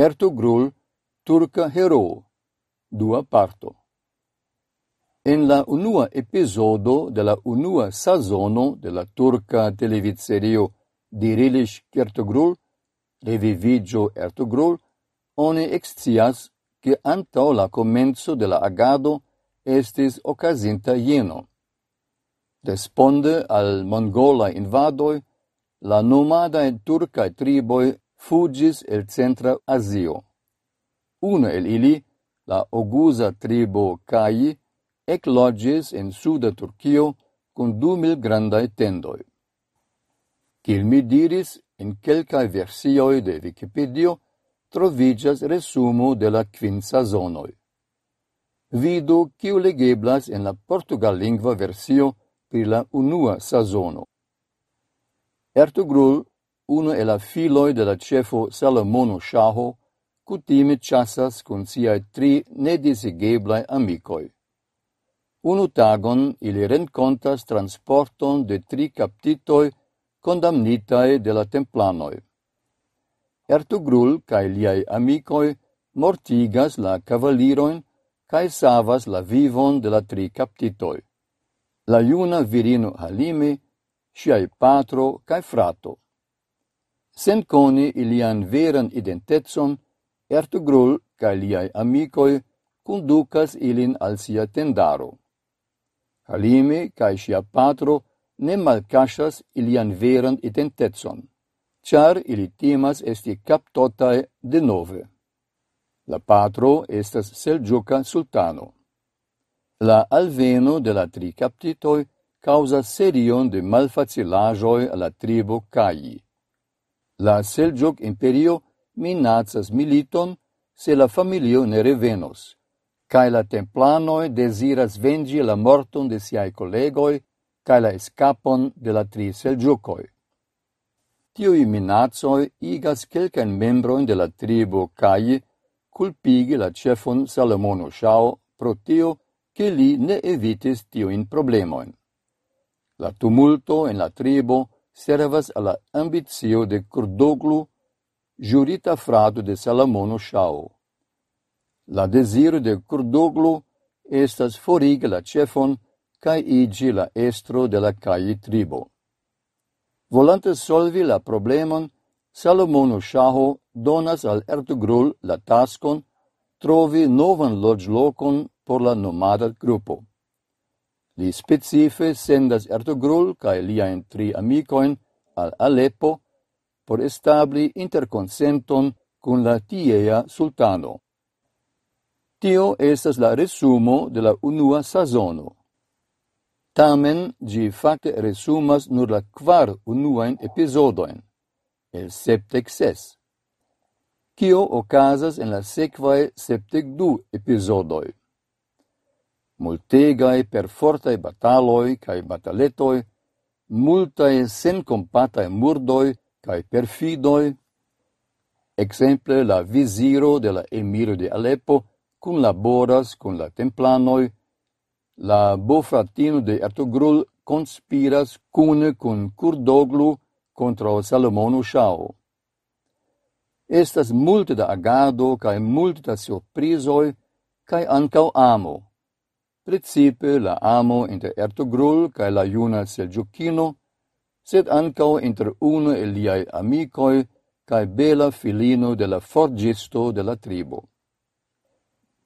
Ertugrul, turca hero, dua parto. En la unua episodo de la unua sazono de la turca televidserio Dirilish Ertugrul, Revivigio Ertugrul, oni excias che antau la comenzo de la agado estis ocasinta jeno. Responde al mongola invadoi, la nomada en turca triboi fugis el centra Asio. Una el ili, la Oguza tribo Kai, eclogis en suda Turquio con du mil grandai tendoi. Cil mi diris, in quelcae versioi de Wikipedia trovigas resumo de la quin sazonoi. Vidu quiu legeblas en la Portugal lingua versio per la unua sazono. Ertugrul uno e la filoi de la cefo Salomono Shaho, cutime chassas con siae tri nedisigeblae amicoi. Unu tagon ili rencontas transporton de tri captitoi condamnitae de la templanoi. Ertugrul cae liai amicoi mortigas la cavaliroin cae savas la vivon de la tri captitoi. La iuna virino Halime, siae patro cae frato sen coni ilian veran identetson, Ertugrul ca liai amicoi conducas ilin al sia tendaro. Halime ca sia patro ne malcasas ilian veran identetson, char ili timas esti captotae de nove. La patro estas Selgiuca sultano. La alveno de la tri captitoi causa serion de malfacilajoi alla tribo Caii La Seljuk imperio minacas militon se la familio ne revenos, cae la templanoi desiras vengi la morton de siai collegoi cae la escapon de la tri Seljukoi. Tiui minacoi igas quelcan membroin de la tribu cae culpigi la cefon Salomono Shao pro tio che li ne evitis tioin problemoin. La tumulto en la tribo servas alla ambizio de Curdoglu, jurita frato de Salamono Shao. La desiro de Curdoglu estas forig la cefon cae igi la estro de la cae tribo. Volante solvi la problemon, Salomono Shaho donas al Ertugrul la taskon trovi novan loĝlokon por la nomada gruppo. Li specife sendas Ertogrul cae liaen tri amicoin al Aleppo por establi interconsenton cun la tiea sultano. Tio estas la resumo de la unua sazono. Tamen, gi facte resumas nur la kvar unuain episodoin, el septec ses. Cio ocasas en la sequae septec du episodoi multegai per fortae bataloi cae bataletoi, multae sencompatae murdoi cae perfidoi, exemple la viziro de la emiro de Aleppo cun laboras cun la templanoi, la bofratino de Ertugrul conspiras cune cun Kurdoglu contra Salomonu Shao. Estas multe da agado cae multe da surprizoi cae ancau amo principe la amo inter Ertogrul cae la iuna Selgiucino, sed ankaŭ inter uno e liai amicoi cae bela filino de la forgisto de la tribo.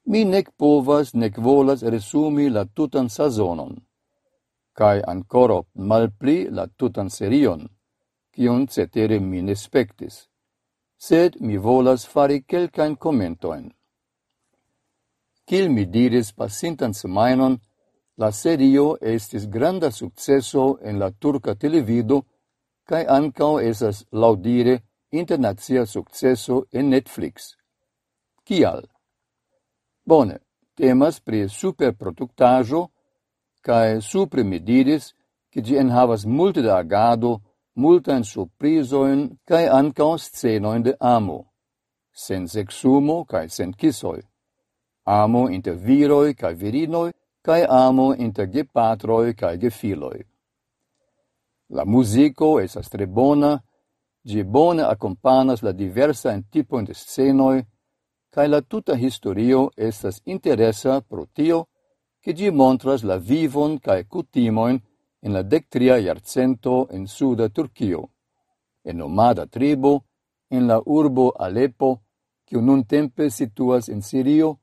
Mi nec povas nec volas resumi la tutan sazonon, cae ancora malpli la tutan serion, cion cetere mi ne sed mi volas fari quelcaen commentoen. Kiel mi diris pasintan semainon, la serio estis granda successo en la turca televido cae ancao esas laudire internazia successo en Netflix. Kial? Bone, temas pri superproductajo, cae supre mi diris che gi enhavas multe da agado, multain surprisoin cae ancao scenoin de amo, sen sexumo cae sen kisoi amo inter viroi cae virinoi, cae amo inter gepatroi cae gefiloi. La musico esas tre bona, gi bone accompanas la diversa en tipo de scenoi, cae la tuta historio estas interesa pro tio, che gi montras la vivon cae cutimoin in la dectria iarcento in suda Turchio, en nomada tribo, in la urbo Aleppo, che nun tempe situas in Sirio,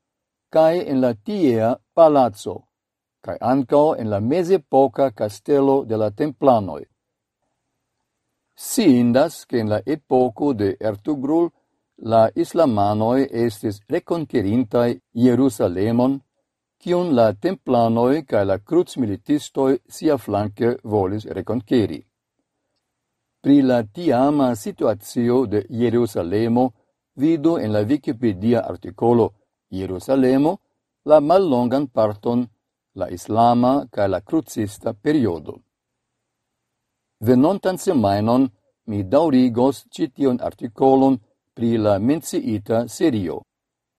cae in la tiea palazzo, cae ancao in la mese poca castello de la Templanoi. Si indas che in la epoco de Ertugrul la islamanoi estis reconquerintai Jerusalemon, cion la templanoi cae la cruz militistoi sia flanque volis reconqueri. Pri la tiama situatio de Jerusalemo vidu en la Wikipedia articolo Jerusalemo la mallongan parton la islama ca la crucista periodo. Venontan semainon mi daurigos citiun articolon pri la menciita serio.